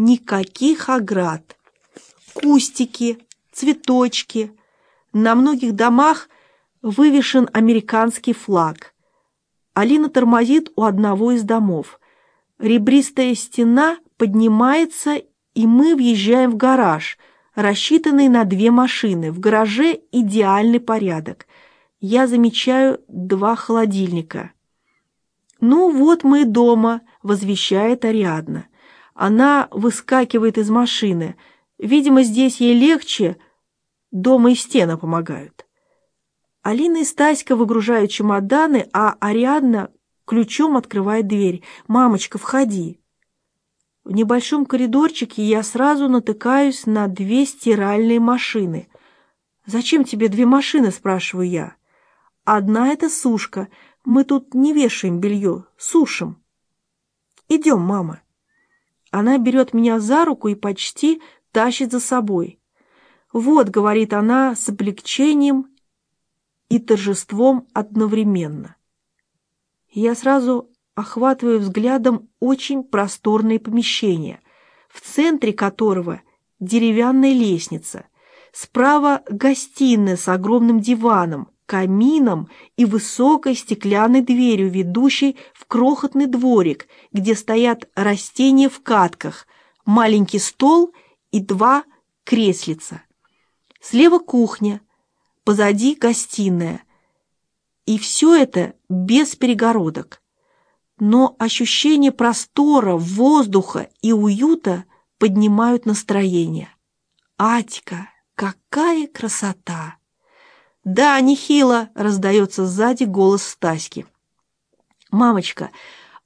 никаких оград. Кустики, цветочки. На многих домах вывешен американский флаг. Алина тормозит у одного из домов. Ребристая стена поднимается, и мы въезжаем в гараж, рассчитанный на две машины. В гараже идеальный порядок. Я замечаю два холодильника. «Ну вот мы дома», — возвещает Ариадна. Она выскакивает из машины. Видимо, здесь ей легче, дома и стены помогают. Алина и Стаська выгружают чемоданы, а Ариадна ключом открывает дверь. «Мамочка, входи!» В небольшом коридорчике я сразу натыкаюсь на две стиральные машины. «Зачем тебе две машины?» – спрашиваю я. «Одна – это сушка. Мы тут не вешаем белье, сушим». «Идем, мама». Она берет меня за руку и почти тащит за собой. «Вот», — говорит она с облегчением и торжеством одновременно. Я сразу охватываю взглядом очень просторное помещение, в центре которого деревянная лестница, справа гостиная с огромным диваном, камином и высокой стеклянной дверью, ведущей в крохотный дворик, где стоят растения в катках, маленький стол и два креслица. Слева кухня, позади гостиная. И все это без перегородок. Но ощущение простора, воздуха и уюта поднимают настроение. Атика, какая красота! Да, нехило, раздается сзади голос Стаськи. Мамочка,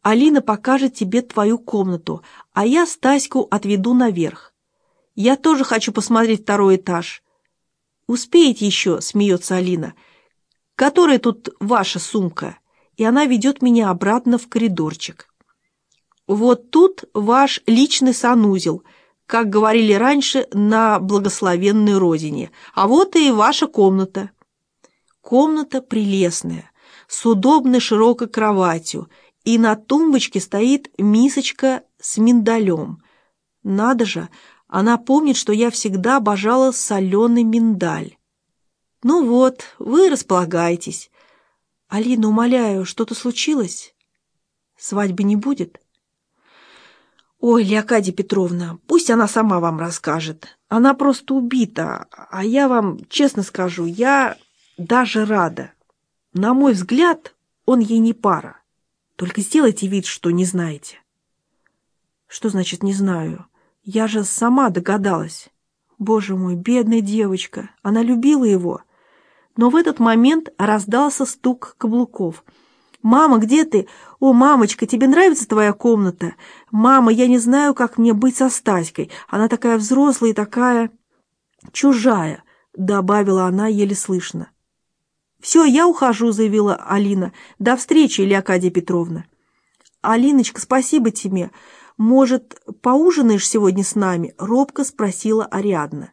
Алина покажет тебе твою комнату, а я Стаську отведу наверх. Я тоже хочу посмотреть второй этаж. «Успеете еще», — смеется Алина. «Которая тут ваша сумка?» И она ведет меня обратно в коридорчик. «Вот тут ваш личный санузел», как говорили раньше на благословенной родине. А вот и ваша комната. Комната прелестная, с удобной широкой кроватью, и на тумбочке стоит мисочка с миндалем. Надо же, она помнит, что я всегда обожала соленый миндаль. Ну вот, вы располагайтесь. Алина, умоляю, что-то случилось? Свадьбы не будет? Ой, Леокадия Петровна, пусть она сама вам расскажет. Она просто убита, а я вам честно скажу, я даже рада. На мой взгляд, он ей не пара. Только сделайте вид, что не знаете. Что значит «не знаю»? Я же сама догадалась. Боже мой, бедная девочка, она любила его. Но в этот момент раздался стук каблуков. «Мама, где ты? О, мамочка, тебе нравится твоя комната? Мама, я не знаю, как мне быть со Стаськой. Она такая взрослая и такая... чужая», — добавила она еле слышно. «Все, я ухожу», — заявила Алина. «До встречи, Леокадия Петровна». «Алиночка, спасибо тебе. «Может, поужинаешь сегодня с нами?» — робко спросила Ариадна.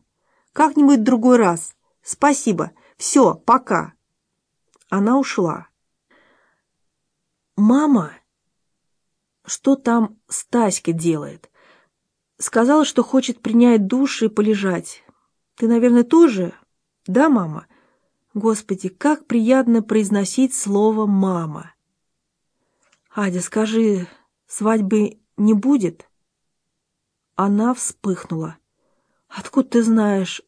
«Как-нибудь другой раз. Спасибо. Все, пока». Она ушла. «Мама, что там Стаська делает?» Сказала, что хочет принять душ и полежать. «Ты, наверное, тоже?» «Да, мама?» «Господи, как приятно произносить слово «мама». «Адя, скажи, свадьбы не будет?» Она вспыхнула. «Откуда ты знаешь?